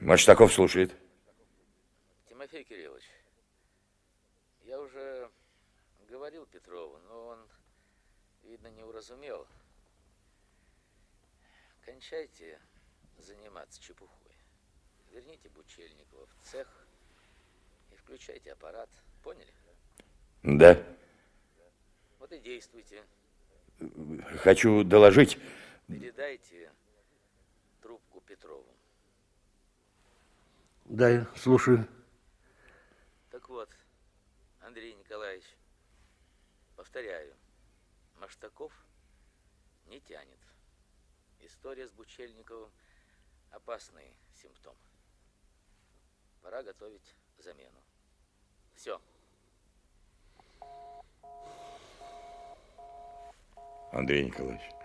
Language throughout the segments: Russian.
Маштаков слушает. Тимофей Кириллович, я уже говорил Петрову, но он, видно, не уразумел. Кончайте заниматься чепухой. Верните Бучельникова в цех и включайте аппарат. Поняли? Да. Вот и действуйте. Хочу доложить. Передайте трубку Петрову. Да, я слушаю. Так вот, Андрей Николаевич, повторяю, Маштаков не тянет. История с Бучельниковым – опасный симптом. Пора готовить замену. Все. Андрей Николаевич.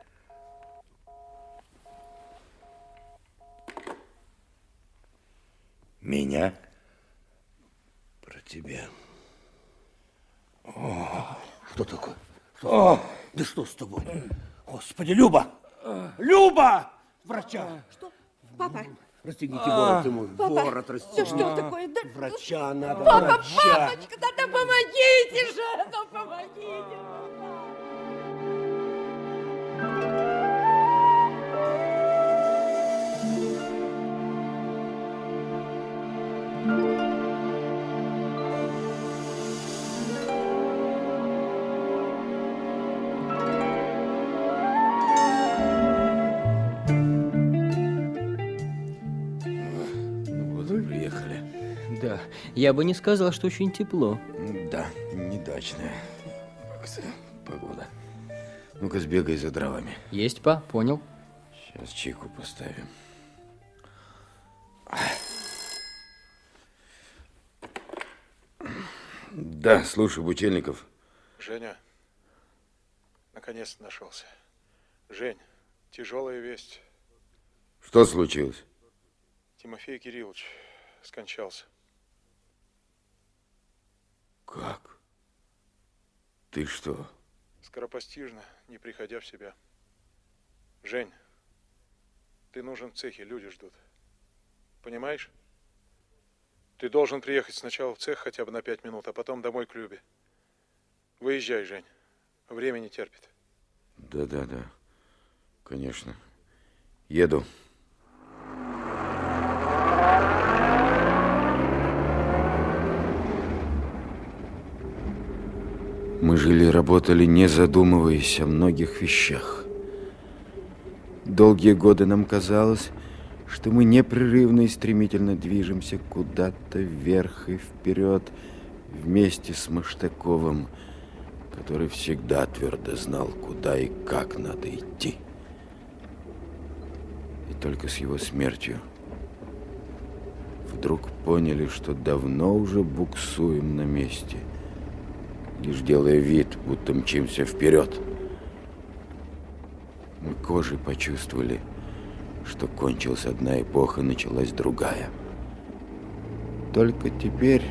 Меня? Про тебя. О, что такое? Что? О, да что с тобой? Господи, Люба! Люба! Врача! Что? Папа? Расстегните ворот ему. Папа, Ворот расстегните. да что такое? Да, Врача надо, Папа, врача. папочка, да, да помогите же! Ну помогите! папа. Я бы не сказал, что очень тепло. Да, недачная погода. Ну-ка сбегай за дровами. Есть, па, понял. Сейчас чайку поставим. Да, слушай, Бутельников. Женя, наконец-то нашелся. Жень, тяжелая весть. Что случилось? Тимофей Кириллович скончался. Ты что? Скоропостижно, не приходя в себя. Жень, ты нужен в цехе, люди ждут. Понимаешь? Ты должен приехать сначала в цех хотя бы на пять минут, а потом домой к Любе. Выезжай, Жень. Время не терпит. Да-да-да, конечно. Еду. Мы жили и работали, не задумываясь о многих вещах. Долгие годы нам казалось, что мы непрерывно и стремительно движемся куда-то вверх и вперед вместе с Маштаковым, который всегда твердо знал, куда и как надо идти. И только с его смертью вдруг поняли, что давно уже буксуем на месте, лишь делая вид, будто мчимся вперед. Мы кожей почувствовали, что кончилась одна эпоха, началась другая. Только теперь,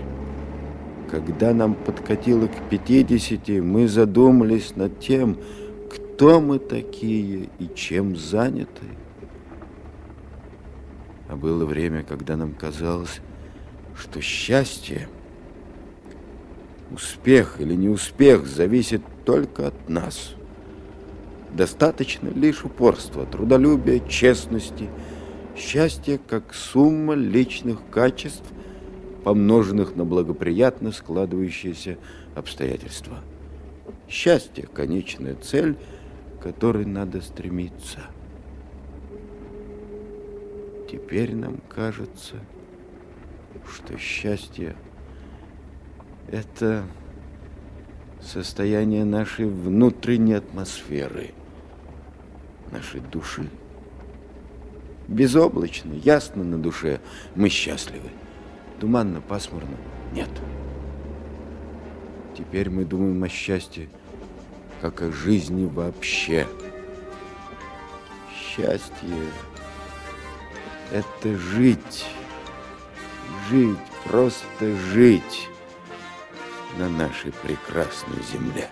когда нам подкатило к 50, мы задумались над тем, кто мы такие и чем заняты. А было время, когда нам казалось, что счастье, успех или неуспех зависит только от нас. Достаточно лишь упорства, трудолюбия, честности, счастье как сумма личных качеств, помноженных на благоприятно складывающиеся обстоятельства. Счастье – конечная цель, к которой надо стремиться. Теперь нам кажется, что счастье – это состояние нашей внутренней атмосферы, нашей души. Безоблачно, ясно на душе мы счастливы. Туманно, пасмурно – нет. Теперь мы думаем о счастье, как о жизни вообще. Счастье – это жить, жить, просто жить на нашей прекрасной земле.